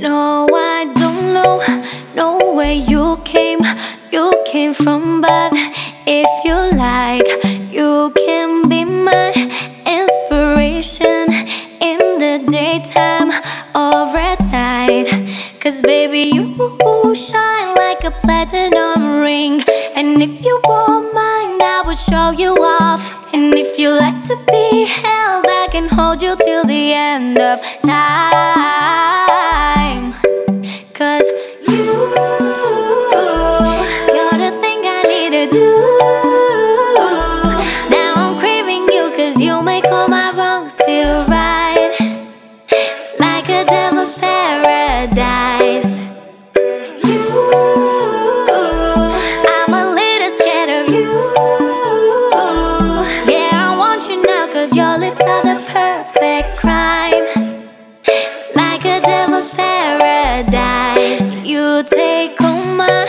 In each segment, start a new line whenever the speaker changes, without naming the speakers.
No, I don't know, know where you came, you came from, but if you like, you can be my inspiration in the daytime or at night. Cause baby, you shine like a platinum ring, and if you want mine, I will show you off. And if you like to be held, I can hold you till the end of time. Cause you make all my wrongs feel right. Like a devil's paradise. You, I'm a little scared of you. Yeah, I want you now, cause your lips are the perfect crime. Like a devil's paradise. You take all my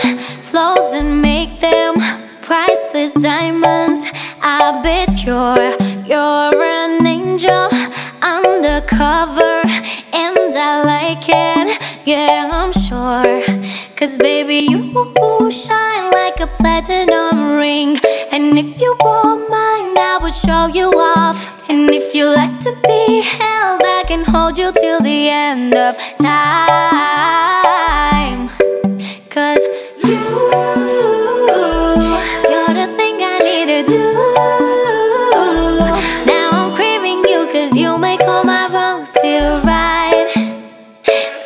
flaws and make them priceless diamonds. I bet you're you're an angel undercover, and I like it. Yeah, I'm sure. Cause baby, you shine like a platinum ring. And if you want mine, I will show you off. And if you like to be held, I can hold you till the end of time. Cause you, you're the thing I need to do. Make all my wrongs feel right.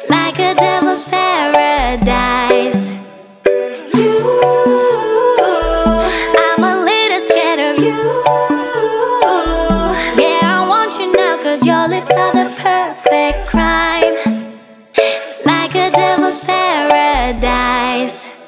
Like a devil's paradise. You, I'm a little scared of you. Yeah, I want you now, cause your lips are the perfect crime. Like a devil's paradise.